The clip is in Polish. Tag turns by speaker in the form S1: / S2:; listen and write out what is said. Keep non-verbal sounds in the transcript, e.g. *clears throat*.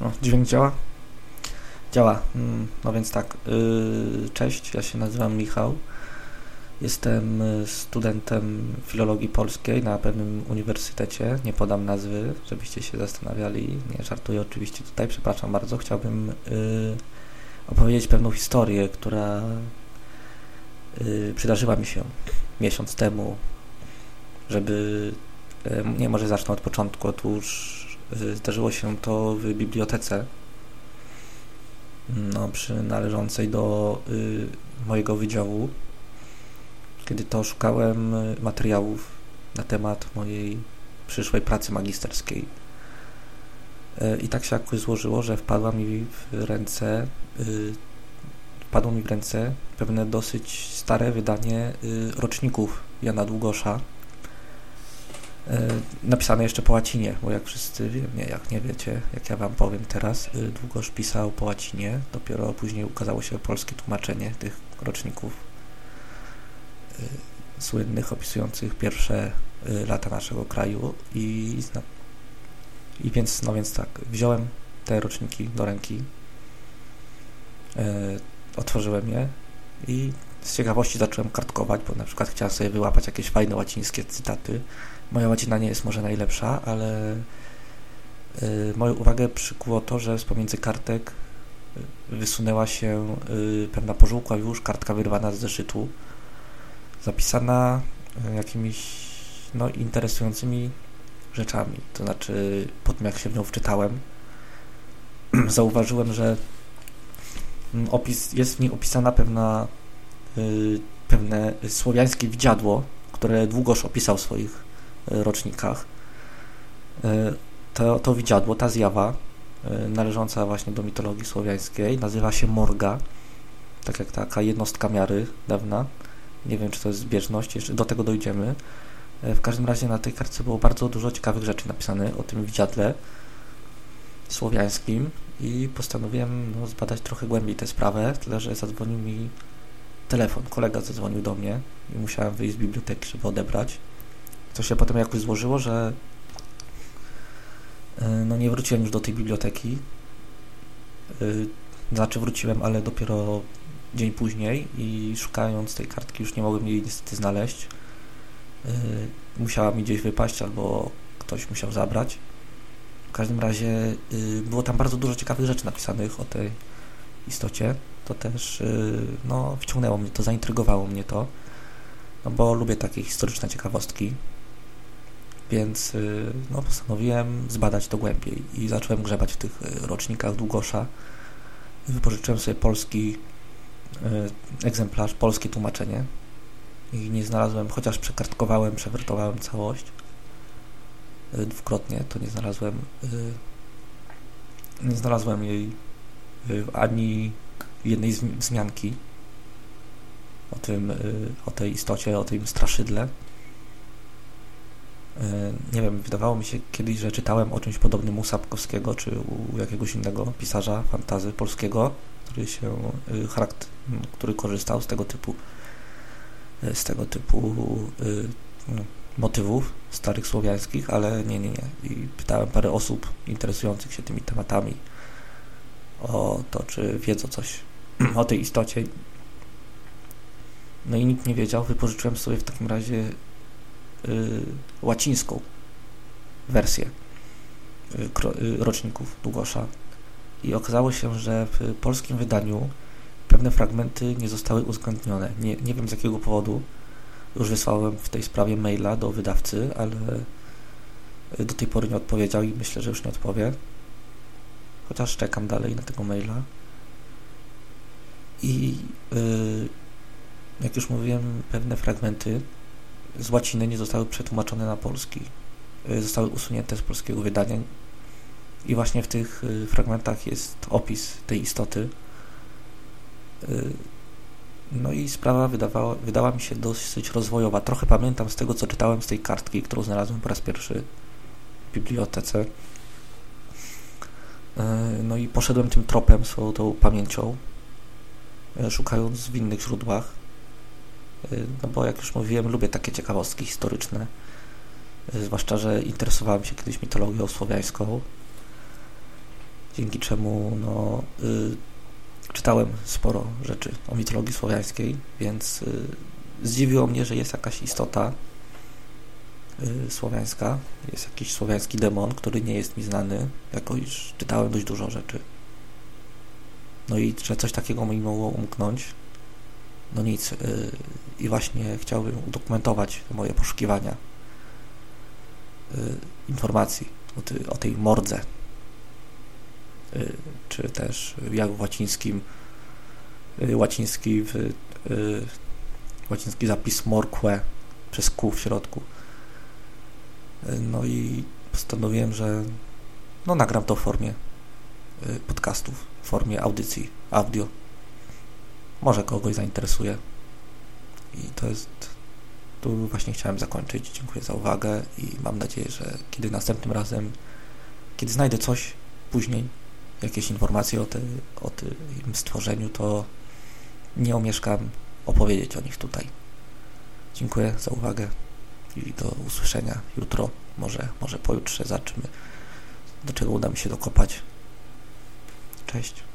S1: No, dźwięk działa? Działa. Mm, no więc tak, yy, cześć, ja się nazywam Michał. Jestem y, studentem filologii polskiej na pewnym uniwersytecie. Nie podam nazwy, żebyście się zastanawiali. Nie żartuję oczywiście tutaj, przepraszam bardzo. Chciałbym yy, opowiedzieć pewną historię, która przydarzyła mi się miesiąc temu, żeby. Yy, nie, może zacznę od początku. Otóż Y, zdarzyło się to w bibliotece no, przynależącej do y, mojego wydziału, kiedy to szukałem y, materiałów na temat mojej przyszłej pracy magisterskiej. Y, I tak się jakoś złożyło, że wpadła mi w ręce wpadło mi w ręce pewne dosyć stare wydanie roczników Jana Długosza, napisane jeszcze po łacinie, bo jak wszyscy wiem, nie, jak nie wiecie, jak ja wam powiem teraz, e, długoż pisał po łacinie, dopiero później ukazało się polskie tłumaczenie tych roczników e, słynnych, opisujących pierwsze lata naszego kraju i, i więc, no więc tak, wziąłem te roczniki do ręki, otworzyłem je i z ciekawości zacząłem kartkować, bo na przykład chciałem sobie wyłapać jakieś fajne łacińskie cytaty, Moja łacina nie jest może najlepsza, ale y, moją uwagę przykuło to, że z pomiędzy kartek y, wysunęła się y, pewna pożółkła już kartka wyrwana z zeszytu, zapisana jakimiś no, interesującymi rzeczami. To znaczy, po tym jak się w nią wczytałem, *clears throat* zauważyłem, że mm, opis, jest w niej opisana pewna pewne słowiańskie widziadło, które długoż opisał w swoich rocznikach. E, to, to widziadło, ta zjawa należąca właśnie do mitologii słowiańskiej nazywa się morga, tak jak taka jednostka miary dawna. Nie wiem, czy to jest zbieżność, jeszcze do tego dojdziemy. W każdym razie na tej kartce było bardzo dużo ciekawych rzeczy napisane o tym widziadle słowiańskim i postanowiłem no, zbadać trochę głębiej tę sprawę, tyle że zadzwonił mi telefon, kolega zadzwonił do mnie i musiałem wyjść z biblioteki, żeby odebrać to się potem jakoś złożyło, że e, no nie wróciłem już do tej biblioteki. E, znaczy wróciłem, ale dopiero dzień później i szukając tej kartki już nie mogłem jej niestety znaleźć. E, musiała mi gdzieś wypaść albo ktoś musiał zabrać. W każdym razie było tam bardzo dużo ciekawych rzeczy napisanych o tej istocie. To też no, wciągnęło mnie to, zaintrygowało mnie to, no bo lubię takie historyczne ciekawostki więc y, no, postanowiłem zbadać to głębiej i zacząłem grzebać w tych y, rocznikach Długosza. Wypożyczyłem sobie polski y, egzemplarz, polskie tłumaczenie i nie znalazłem, chociaż przekartkowałem, przewertowałem całość dwukrotnie, to nie znalazłem nie znalazłem jej ani jednej wzmianki o tym, o tej istocie, o tym straszydle. E, nie wiem, wydawało mi się kiedyś, że czytałem o czymś podobnym u Sapkowskiego, czy u jakiegoś innego pisarza fantazy polskiego, który się, y, który korzystał z tego typu y, z tego typu y, no, motywów starych słowiańskich, ale nie, nie, nie. I pytałem parę osób interesujących się tymi tematami o to, czy wiedzą coś o tej istocie. No i nikt nie wiedział. Wypożyczyłem sobie w takim razie Y, łacińską wersję y, y, roczników Długosza i okazało się, że w polskim wydaniu pewne fragmenty nie zostały uwzględnione. Nie, nie wiem z jakiego powodu. Już wysłałem w tej sprawie maila do wydawcy, ale do tej pory nie odpowiedział i myślę, że już nie odpowie. Chociaż czekam dalej na tego maila. I yy, jak już mówiłem, pewne fragmenty z łaciny nie zostały przetłumaczone na polski. Y, zostały usunięte z polskiego wydania i właśnie w tych y, fragmentach jest opis tej istoty. Y, no i sprawa wydawała, wydała mi się dosyć rozwojowa. Trochę pamiętam z tego, co czytałem z tej kartki, którą znalazłem po raz pierwszy w bibliotece. No i poszedłem tym tropem, swoją tą pamięcią, szukając w innych źródłach. Y, no bo jak już mówiłem, lubię takie ciekawostki historyczne, zwłaszcza, że interesowałem się kiedyś mitologią słowiańską. dzięki czemu no, czytałem sporo rzeczy o mitologii słowiańskiej, więc zdziwiło mnie, że jest jakaś istota słowiańska, jest jakiś słowiański demon, który nie jest mi znany, jako iż czytałem dość dużo rzeczy. No i że coś takiego mi mogło umknąć, no nic. Y, I właśnie chciałbym udokumentować moje poszukiwania y, informacji o, tej mordze, y, czy też jak w łacińskim łaciński w, łaciński zapis morque przez Q w środku. No i postanowiłem, że no nagram to w formie podcastów, w formie audycji, audio może kogoś zainteresuje. I to jest. Tu właśnie chciałem zakończyć. Dziękuję za uwagę i mam nadzieję, że kiedy następnym razem, kiedy znajdę coś później, jakieś informacje o, te, o tym stworzeniu, to nie omieszkam opowiedzieć o nich tutaj. Dziękuję za uwagę i do usłyszenia jutro, może, może pojutrze zobaczymy, do czego uda mi się dokopać. Cześć.